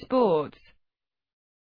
sports.